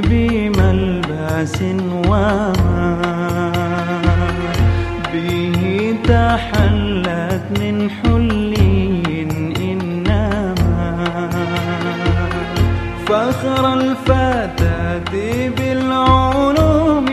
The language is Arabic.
بملبس وما به تحلت من حلي إنما. فخر الفتاة بالعلوم